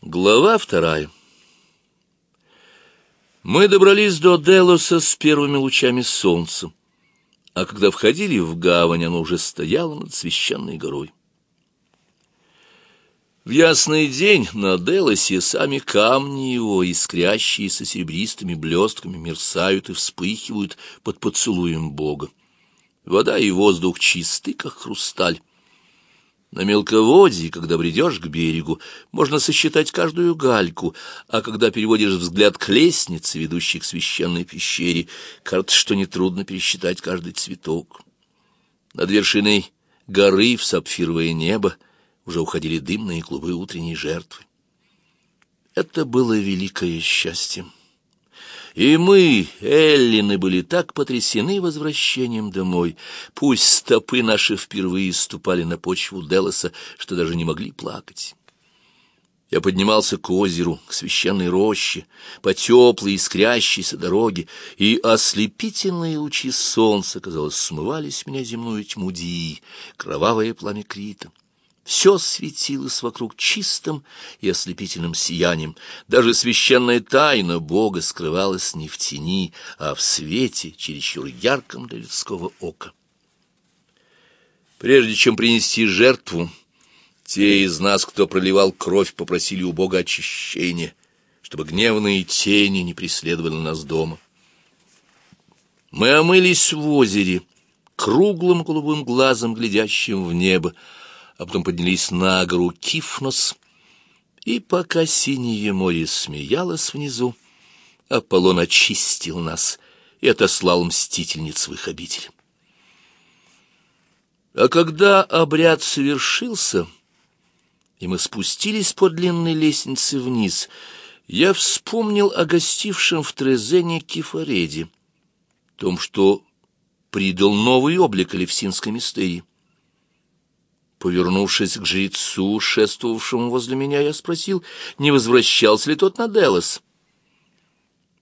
Глава вторая Мы добрались до Делоса с первыми лучами солнца, а когда входили в гавань, оно уже стояло над священной горой. В ясный день на Делосе сами камни его, искрящиеся серебристыми блестками, мерцают и вспыхивают под поцелуем Бога. Вода и воздух чисты, как хрусталь. На мелководье, когда бредешь к берегу, можно сосчитать каждую гальку, а когда переводишь взгляд к лестнице, ведущей к священной пещере, кажется, что нетрудно пересчитать каждый цветок. Над вершиной горы в сапфировое небо уже уходили дымные клубы утренней жертвы. Это было великое счастье. И мы, эллины, были так потрясены возвращением домой. Пусть стопы наши впервые ступали на почву Делоса, что даже не могли плакать. Я поднимался к озеру, к священной роще, по теплой искрящейся дороге, и ослепительные лучи солнца, казалось, смывали с меня земную тьму Дии, кровавое пламя Крита. Все светилось вокруг чистым и ослепительным сиянием. Даже священная тайна Бога скрывалась не в тени, а в свете, чересчур ярком для людского ока. Прежде чем принести жертву, те из нас, кто проливал кровь, попросили у Бога очищения, чтобы гневные тени не преследовали нас дома. Мы омылись в озере, круглым голубым глазом, глядящим в небо, а потом поднялись на гору Кифнос, и пока синее море смеялось внизу, Аполлон очистил нас и отослал мстительниц в их обитель. А когда обряд совершился, и мы спустились по длинной лестнице вниз, я вспомнил о гостившем в Трезене Кефареде, том, что придал новый облик Алевсинской мистерии. Повернувшись к жрецу, шествовавшему возле меня, я спросил, не возвращался ли тот на Делос.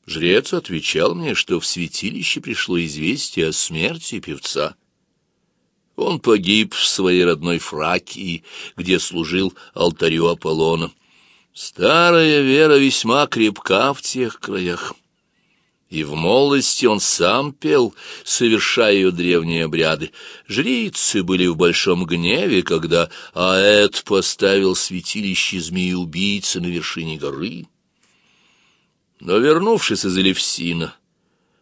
Жрец отвечал мне, что в святилище пришло известие о смерти певца. Он погиб в своей родной Фракии, где служил алтарю Аполлона. Старая вера весьма крепка в тех краях. И в молодости он сам пел, совершая ее древние обряды. Жрицы были в большом гневе, когда Аэт поставил святилище змеи-убийцы на вершине горы. Но, вернувшись из Элевсина,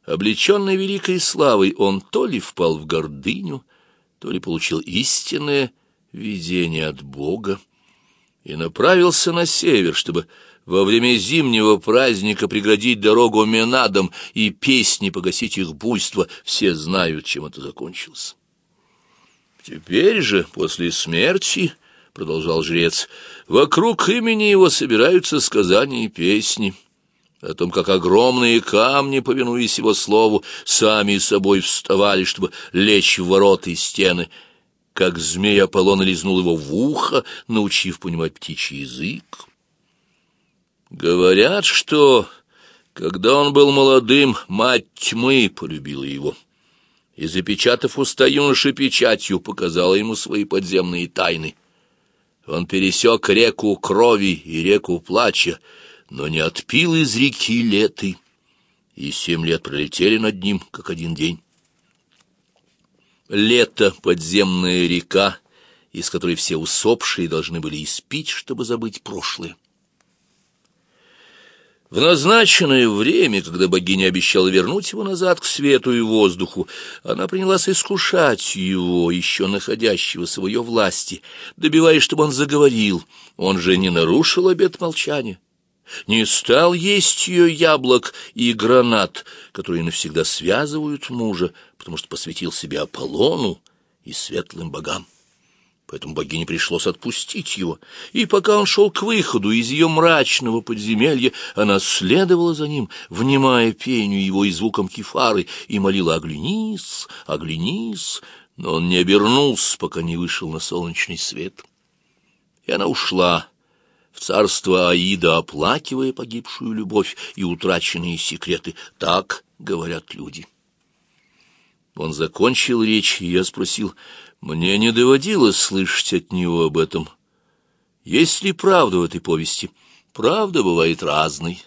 облеченный великой славой, он то ли впал в гордыню, то ли получил истинное видение от Бога и направился на север, чтобы во время зимнего праздника преградить дорогу менадам и песни погасить их буйство, все знают, чем это закончилось. Теперь же, после смерти, — продолжал жрец, — вокруг имени его собираются сказания и песни о том, как огромные камни, повинуясь его слову, сами собой вставали, чтобы лечь в ворота и стены, как змей Аполлон лизнул его в ухо, научив понимать птичий язык. Говорят, что, когда он был молодым, мать тьмы полюбила его. И, запечатав уста юноши печатью, показала ему свои подземные тайны. Он пересек реку крови и реку плача, но не отпил из реки леты, и семь лет пролетели над ним, как один день. Лето — подземная река, из которой все усопшие должны были испить, чтобы забыть прошлое. В назначенное время, когда богиня обещала вернуть его назад к свету и воздуху, она принялась искушать его, еще находящегося в ее власти, добиваясь, чтобы он заговорил. Он же не нарушил обет молчания, не стал есть ее яблок и гранат, которые навсегда связывают мужа, потому что посвятил себя Аполлону и светлым богам поэтому богине пришлось отпустить его, и пока он шел к выходу из ее мрачного подземелья, она следовала за ним, внимая пению его и звуком кефары, и молила «Оглянись, оглянись!» Но он не обернулся, пока не вышел на солнечный свет. И она ушла в царство Аида, оплакивая погибшую любовь и утраченные секреты. Так говорят люди. Он закончил речь, и я спросил, мне не доводилось слышать от него об этом. Есть ли правда в этой повести? правда бывает разной,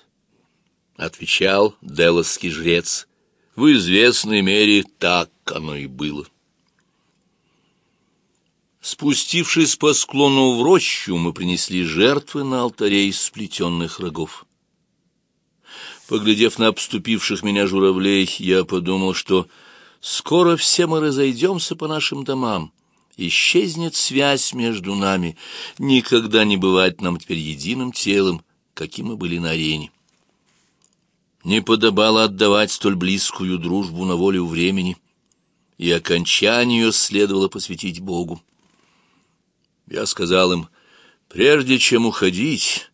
— отвечал делосский жрец. В известной мере так оно и было. Спустившись по склону в рощу, мы принесли жертвы на алтаре из сплетенных рогов. Поглядев на обступивших меня журавлей, я подумал, что скоро все мы разойдемся по нашим домам. Исчезнет связь между нами. Никогда не бывать нам теперь единым телом, каким мы были на арене. Не подобало отдавать столь близкую дружбу на волю времени, и окончанию следовало посвятить Богу. Я сказал им, прежде чем уходить,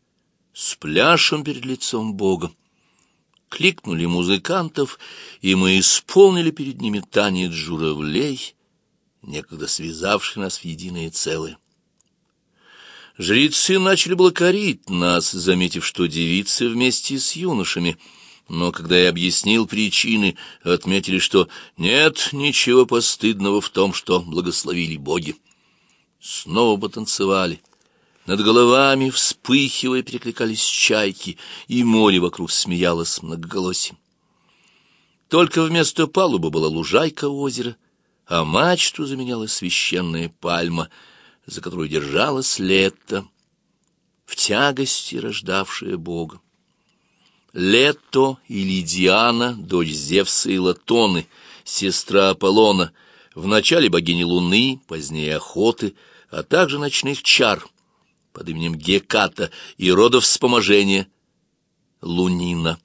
спляшем перед лицом Бога. Кликнули музыкантов, и мы исполнили перед ними танец журавлей, некогда связавший нас в единое целое. Жрецы начали было нас, заметив, что девицы вместе с юношами, но когда я объяснил причины, отметили, что нет ничего постыдного в том, что благословили боги. Снова потанцевали. Над головами, вспыхивая, перекликались чайки, и море вокруг смеялось многоголосием. Только вместо палубы была лужайка озера, а мачту заменяла священная пальма, за которую держалась лето, в тягости рождавшая Бога. Лето или Диана, дочь Зевса и Латоны, сестра Аполлона, вначале богини Луны, позднее охоты — а также ночных чар под именем Геката и родов вспоможения Лунина.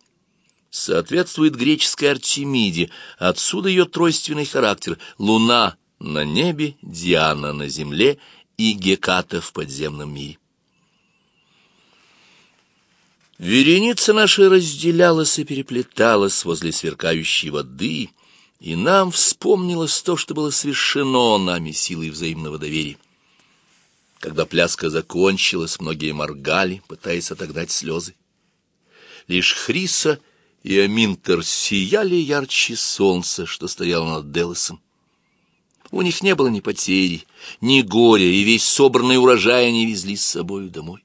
Соответствует греческой Артемиде, отсюда ее тройственный характер — Луна на небе, Диана на земле и Геката в подземном мире. Вереница наша разделялась и переплеталась возле сверкающей воды, и нам вспомнилось то, что было совершено нами силой взаимного доверия. Когда пляска закончилась, многие моргали, пытаясь отогнать слезы. Лишь Хриса и Аминтер сияли ярче солнца, что стояло над Делосом. У них не было ни потери, ни горя, и весь собранный урожай они везли с собою домой.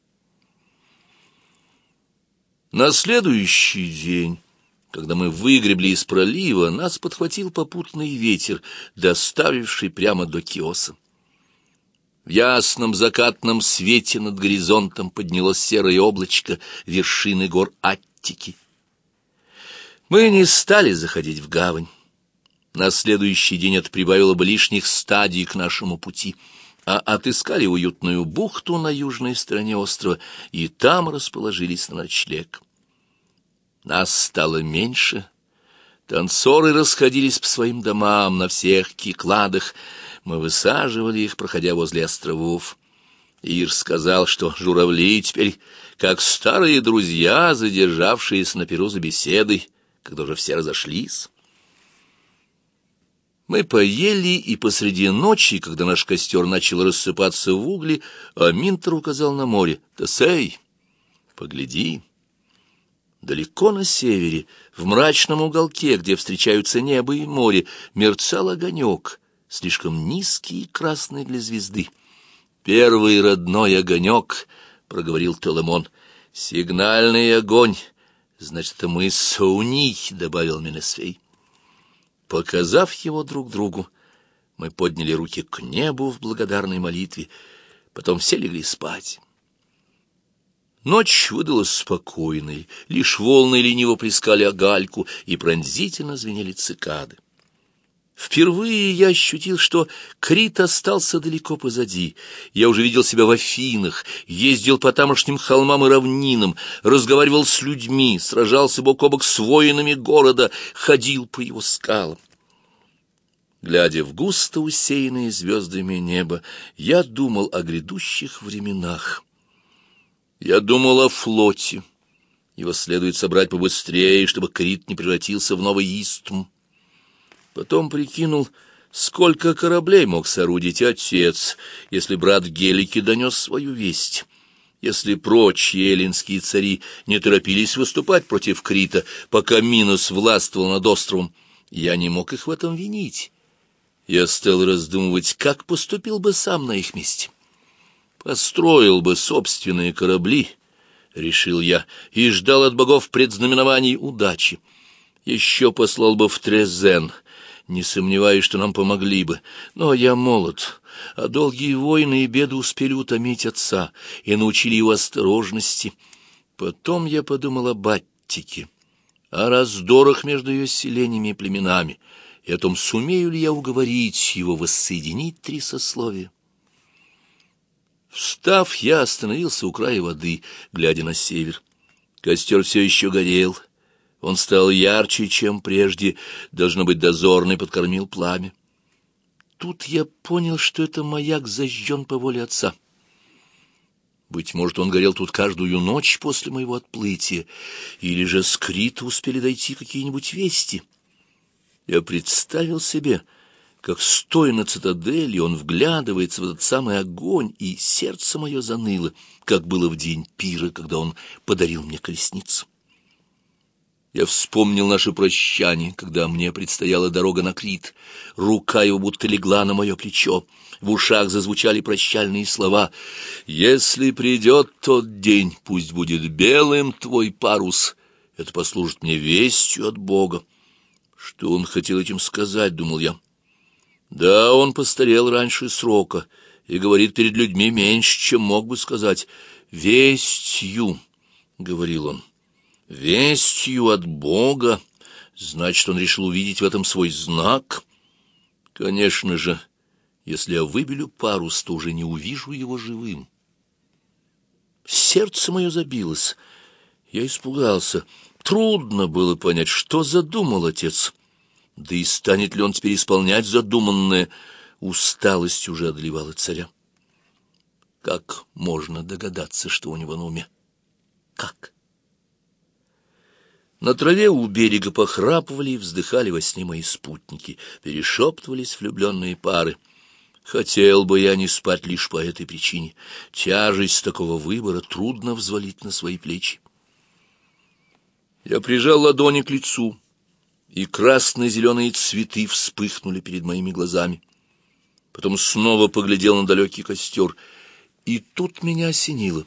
На следующий день, когда мы выгребли из пролива, нас подхватил попутный ветер, доставивший прямо до Киоса. В ясном закатном свете над горизонтом поднялось серое облачко вершины гор Аттики. Мы не стали заходить в гавань. На следующий день это прибавило бы лишних стадий к нашему пути, а отыскали уютную бухту на южной стороне острова и там расположились на ночлег. Нас стало меньше. Танцоры расходились по своим домам на всех кикладах, мы высаживали их, проходя возле островов. Ир сказал, что журавли теперь как старые друзья, задержавшиеся на перу за беседой, когда уже все разошлись. Мы поели, и посреди ночи, когда наш костер начал рассыпаться в угли, Аминтер указал на море. «Тесей, погляди!» Далеко на севере, в мрачном уголке, где встречаются небо и море, мерцал огонек, слишком низкий и красный для звезды. «Первый родной огонек», — проговорил Толемон, — «сигнальный огонь». «Значит, это мы Сауни», — добавил Менесвей. Показав его друг другу, мы подняли руки к небу в благодарной молитве, потом все легли спать. Ночь выдалась спокойной, лишь волны лениво плескали о гальку и пронзительно звенели цикады. Впервые я ощутил, что Крит остался далеко позади. Я уже видел себя в Афинах, ездил по тамошним холмам и равнинам, разговаривал с людьми, сражался бок о бок с воинами города, ходил по его скалам. Глядя в густо усеянное звездами небо, я думал о грядущих временах. Я думал о флоте. Его следует собрать побыстрее, чтобы Крит не превратился в новый истм. Потом прикинул, сколько кораблей мог соорудить отец, если брат Гелики донес свою весть. Если прочие эллинские цари не торопились выступать против Крита, пока Минос властвовал над островом, я не мог их в этом винить. Я стал раздумывать, как поступил бы сам на их месте. Построил бы собственные корабли, — решил я, и ждал от богов предзнаменований удачи. Еще послал бы в Трезен, не сомневаюсь, что нам помогли бы, но я молод, а долгие войны и беды успели утомить отца и научили его осторожности. Потом я подумал о Баттике, о раздорах между ее селениями и племенами, и о том, сумею ли я уговорить его воссоединить три сословия. Встав, я остановился у края воды, глядя на север. Костер все еще горел. Он стал ярче, чем прежде. Должно быть, дозорный подкормил пламя. Тут я понял, что это маяк зажжен по воле отца. Быть может, он горел тут каждую ночь после моего отплытия, или же с Крита успели дойти какие-нибудь вести. Я представил себе, как, стоя на цитадели, он вглядывается в этот самый огонь, и сердце мое заныло, как было в день пира, когда он подарил мне колесницу. Я вспомнил наше прощание, когда мне предстояла дорога на Крит. Рука его будто легла на мое плечо. В ушах зазвучали прощальные слова. «Если придет тот день, пусть будет белым твой парус. Это послужит мне вестью от Бога». Что он хотел этим сказать, думал я. Да, он постарел раньше срока и говорит перед людьми меньше, чем мог бы сказать. «Вестью», — говорил он, — «вестью от Бога». Значит, он решил увидеть в этом свой знак. Конечно же, если я выбелю парус, то уже не увижу его живым. Сердце мое забилось. Я испугался. Трудно было понять, что задумал отец. Да и станет ли он теперь исполнять задуманное? Усталость уже одолевала царя. Как можно догадаться, что у него на уме? Как? На траве у берега похрапывали и вздыхали во сне мои спутники, перешептывались влюбленные пары. Хотел бы я не спать лишь по этой причине. Тяжесть такого выбора трудно взвалить на свои плечи. Я прижал ладони к лицу, и красно-зеленые цветы вспыхнули перед моими глазами. Потом снова поглядел на далекий костер, и тут меня осенило.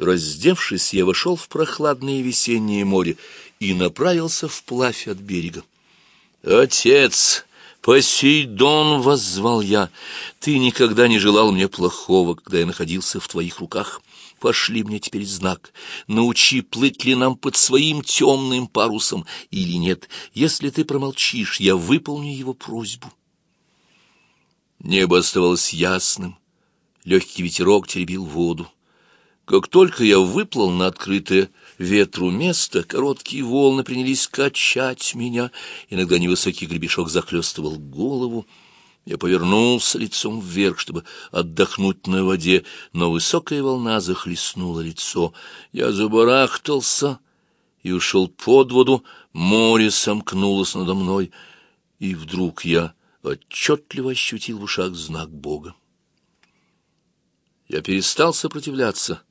Раздевшись, я вошел в прохладное весеннее море и направился вплавь от берега. «Отец!» «Посейдон!» — воззвал я. «Ты никогда не желал мне плохого, когда я находился в твоих руках. Пошли мне теперь знак. Научи, плыть ли нам под своим темным парусом или нет. Если ты промолчишь, я выполню его просьбу. Небо оставалось ясным. Легкий ветерок теребил воду. Как только я выплыл на открытое ветру место, короткие волны принялись качать меня. Иногда невысокий гребешок захлестывал голову. Я повернулся лицом вверх, чтобы отдохнуть на воде, но высокая волна захлестнула лицо. Я забарахтался и ушел под воду, море сомкнулось надо мной, и вдруг я отчетливо ощутил в ушах знак Бога. Я перестал сопротивляться,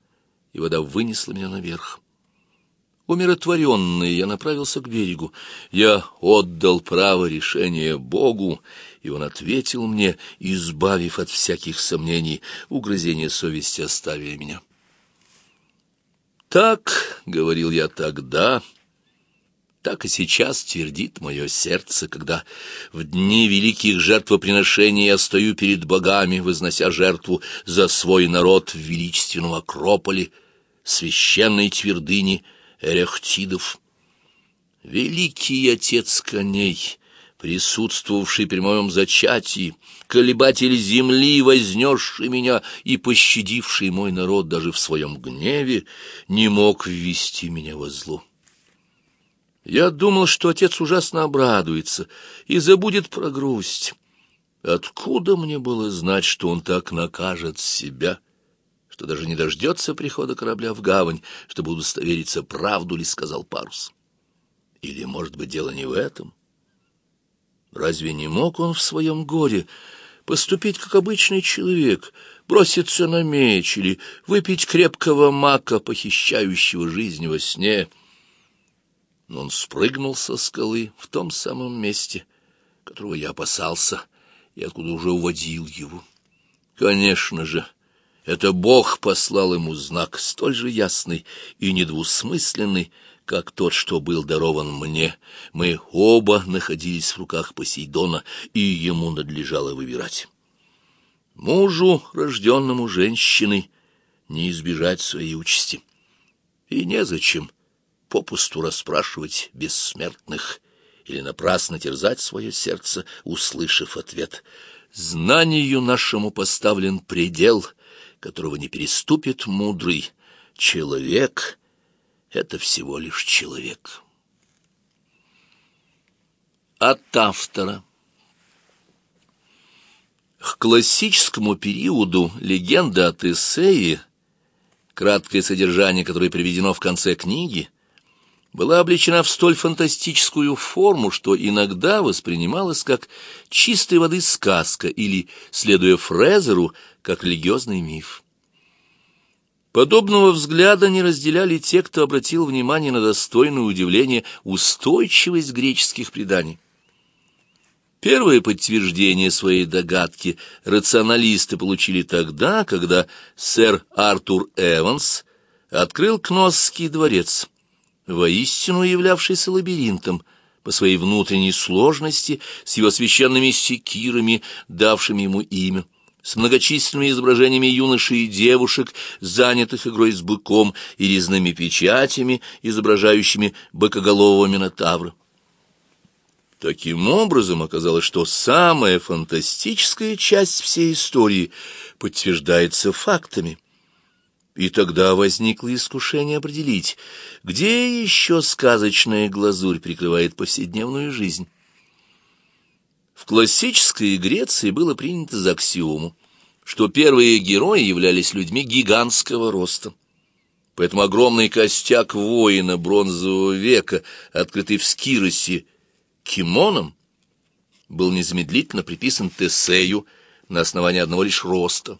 и вода вынесла меня наверх. Умиротворенный, я направился к берегу. Я отдал право решения Богу, и он ответил мне, избавив от всяких сомнений, угрызения совести оставили меня. «Так, — говорил я тогда, — так и сейчас твердит мое сердце, когда в дни великих жертвоприношений я стою перед богами, вознося жертву за свой народ в величественном Акрополе, священной твердыне — Эрехтидов. Великий отец коней, присутствовавший при моем зачатии, колебатель земли, вознесший меня и пощадивший мой народ даже в своем гневе, не мог ввести меня во зло. Я думал, что отец ужасно обрадуется и забудет про грусть. Откуда мне было знать, что он так накажет себя?» Что даже не дождется прихода корабля в гавань, чтобы удостовериться, правду ли сказал парус. Или, может быть, дело не в этом? Разве не мог он в своем горе поступить как обычный человек, броситься на меч или выпить крепкого мака, похищающего жизнь во сне? Но он спрыгнул со скалы в том самом месте, которого я опасался и откуда уже уводил его. Конечно же, Это Бог послал ему знак столь же ясный и недвусмысленный, как тот, что был дарован мне. Мы оба находились в руках Посейдона, и ему надлежало выбирать. Мужу, рожденному женщиной, не избежать своей участи. И незачем попусту расспрашивать бессмертных или напрасно терзать свое сердце, услышав ответ. Знанию нашему поставлен предел, которого не переступит мудрый. Человек — это всего лишь человек. От автора К классическому периоду легенда о Тесее, краткое содержание которой приведено в конце книги, была облечена в столь фантастическую форму, что иногда воспринималась как чистой воды сказка или, следуя Фрезеру, как религиозный миф. Подобного взгляда не разделяли те, кто обратил внимание на достойное удивление устойчивость греческих преданий. Первое подтверждение своей догадки рационалисты получили тогда, когда сэр Артур Эванс открыл Кносский дворец – воистину являвшийся лабиринтом по своей внутренней сложности, с его священными секирами, давшими ему имя, с многочисленными изображениями юношей и девушек, занятых игрой с быком, и резными печатями, изображающими быкоголового Минотавра. Таким образом, оказалось, что самая фантастическая часть всей истории подтверждается фактами – и тогда возникло искушение определить, где еще сказочная глазурь прикрывает повседневную жизнь. В классической Греции было принято за аксиому, что первые герои являлись людьми гигантского роста. Поэтому огромный костяк воина бронзового века, открытый в Скиросе кимоном, был незамедлительно приписан Тесею на основании одного лишь роста.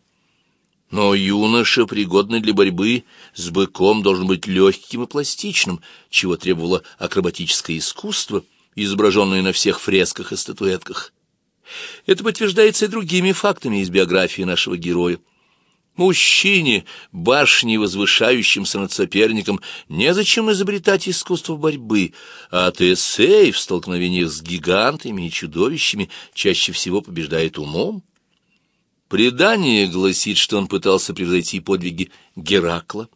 Но юноша, пригодный для борьбы с быком, должен быть легким и пластичным, чего требовало акробатическое искусство, изображенное на всех фресках и статуэтках. Это подтверждается и другими фактами из биографии нашего героя. Мужчине, башни возвышающимся над соперником, незачем изобретать искусство борьбы, а Тесей в столкновениях с гигантами и чудовищами чаще всего побеждает умом. Предание гласит, что он пытался превзойти подвиги Геракла.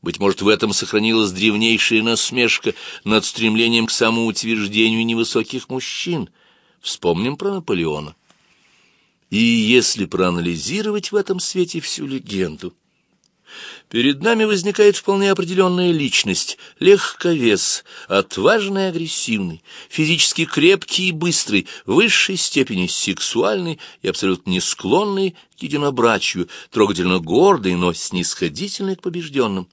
Быть может, в этом сохранилась древнейшая насмешка над стремлением к самоутверждению невысоких мужчин. Вспомним про Наполеона. И если проанализировать в этом свете всю легенду, Перед нами возникает вполне определенная личность, легковес, отважный и агрессивный, физически крепкий и быстрый, в высшей степени сексуальный и абсолютно не склонный к единобрачию, трогательно гордый, но снисходительный к побежденным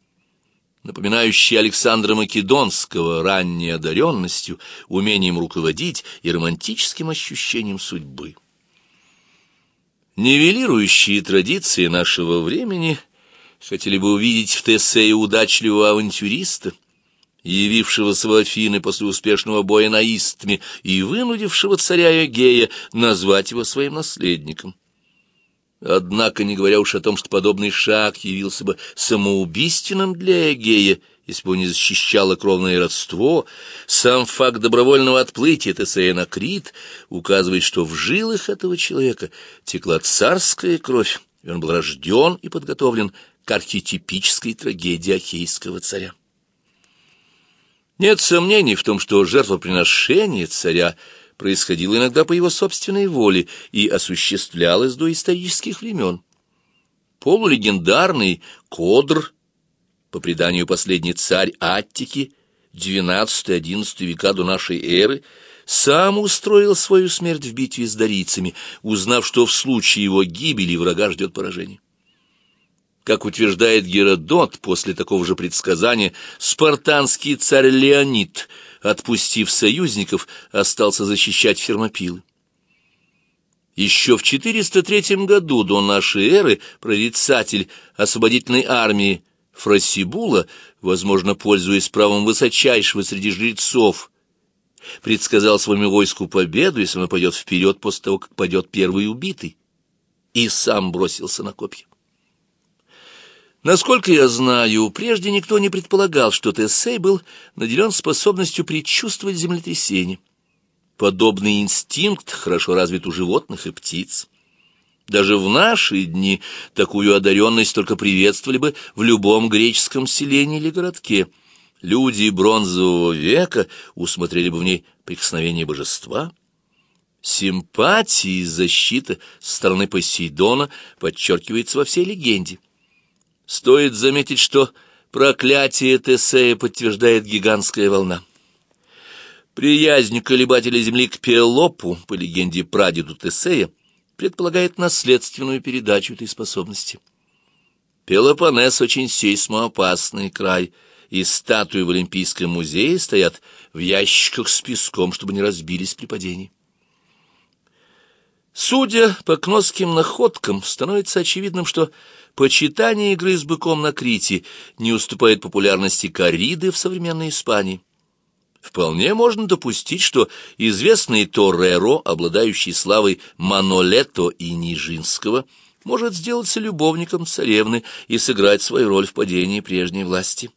напоминающий Александра Македонского ранней одаренностью, умением руководить и романтическим ощущением судьбы. Нивелирующие традиции нашего времени – хотели бы увидеть в Тесее удачливого авантюриста, явившегося в Афины после успешного боя на Истме и вынудившего царя Эгея назвать его своим наследником. Однако, не говоря уж о том, что подобный шаг явился бы самоубийственным для Эгея, если бы он не защищало кровное родство, сам факт добровольного отплытия Тесея на Крит указывает, что в жилах этого человека текла царская кровь, и он был рожден и подготовлен к архетипической трагедии Ахейского царя. Нет сомнений в том, что жертвоприношение царя происходило иногда по его собственной воле и осуществлялось до исторических времен. Полулегендарный Кодр, по преданию последний царь Аттики, XII-XI века до нашей эры, сам устроил свою смерть в битве с дарийцами, узнав, что в случае его гибели врага ждет поражение. Как утверждает Геродот, после такого же предсказания спартанский царь Леонид, отпустив союзников, остался защищать Фермопилы. Еще в 403 году до нашей эры прорицатель освободительной армии Фросибула, возможно, пользуясь правом высочайшего среди жрецов, предсказал своему войску победу, если он пойдет вперед после того, как пойдет первый убитый, и сам бросился на копья. Насколько я знаю, прежде никто не предполагал, что Тесей был наделен способностью предчувствовать землетрясение. Подобный инстинкт хорошо развит у животных и птиц. Даже в наши дни такую одаренность только приветствовали бы в любом греческом селении или городке. Люди бронзового века усмотрели бы в ней прикосновение божества. Симпатия и защита со стороны Посейдона подчеркивается во всей легенде. Стоит заметить, что проклятие Тесея подтверждает гигантская волна. Приязнь колебателя земли к Пелопу, по легенде прадеду Тесея, предполагает наследственную передачу этой способности. Пелопоннес очень сейсмоопасный край, и статуи в Олимпийском музее стоят в ящиках с песком, чтобы не разбились при падении. Судя по кносским находкам, становится очевидным, что почитание игры с быком на Крите не уступает популярности кориды в современной Испании. Вполне можно допустить, что известный Тореро, обладающий славой Манолето и Нижинского, может сделаться любовником царевны и сыграть свою роль в падении прежней власти.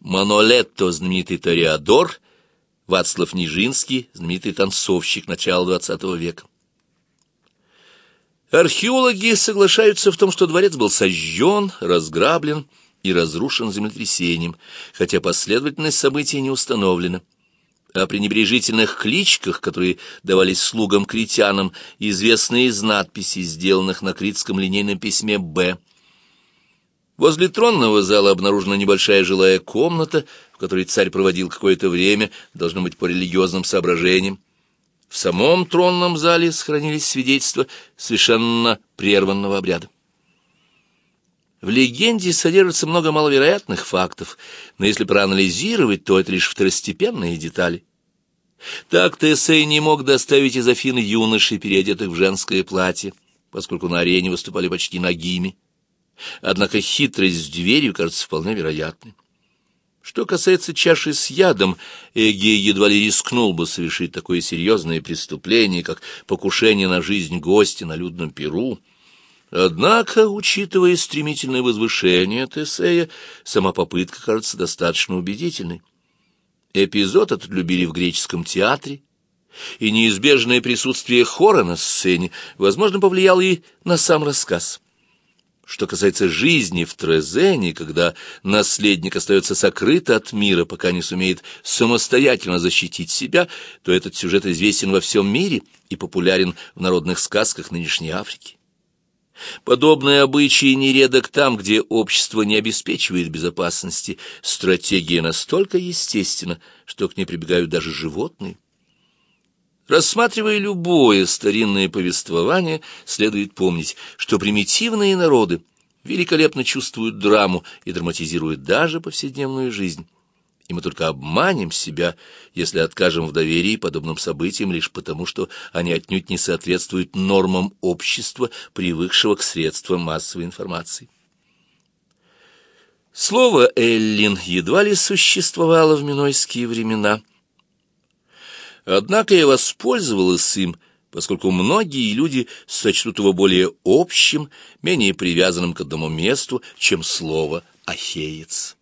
Манолетто, знаменитый Тореадор, Вацлав Нижинский, знаменитый танцовщик начала XX века. Археологи соглашаются в том, что дворец был сожжен, разграблен и разрушен землетрясением, хотя последовательность событий не установлена. О пренебрежительных кличках, которые давались слугам-критянам, известны из надписей, сделанных на критском линейном письме «Б». Возле тронного зала обнаружена небольшая жилая комната, в которой царь проводил какое-то время, должно быть по религиозным соображениям. В самом тронном зале сохранились свидетельства совершенно прерванного обряда. В легенде содержится много маловероятных фактов, но если проанализировать, то это лишь второстепенные детали. Так Тесей не мог доставить из Афин юношей, переодетых в женское платье, поскольку на арене выступали почти нагими. Однако хитрость с дверью кажется вполне вероятной. Что касается чаши с ядом, Эгей едва ли рискнул бы совершить такое серьезное преступление, как покушение на жизнь гостя на людном перу. Однако, учитывая стремительное возвышение Тесея, сама попытка кажется достаточно убедительной. Эпизод этот любили в греческом театре, и неизбежное присутствие хора на сцене, возможно, повлияло и на сам рассказ. Что касается жизни в Трезене, когда наследник остается сокрыт от мира, пока не сумеет самостоятельно защитить себя, то этот сюжет известен во всем мире и популярен в народных сказках нынешней Африки. Подобные обычаи нередок там, где общество не обеспечивает безопасности. Стратегия настолько естественна, что к ней прибегают даже животные. Рассматривая любое старинное повествование, следует помнить, что примитивные народы великолепно чувствуют драму и драматизируют даже повседневную жизнь и мы только обманем себя, если откажем в доверии подобным событиям лишь потому, что они отнюдь не соответствуют нормам общества, привыкшего к средствам массовой информации. Слово «эллин» едва ли существовало в минойские времена. Однако я воспользовалась им, поскольку многие люди сочтут его более общим, менее привязанным к одному месту, чем слово «ахеец».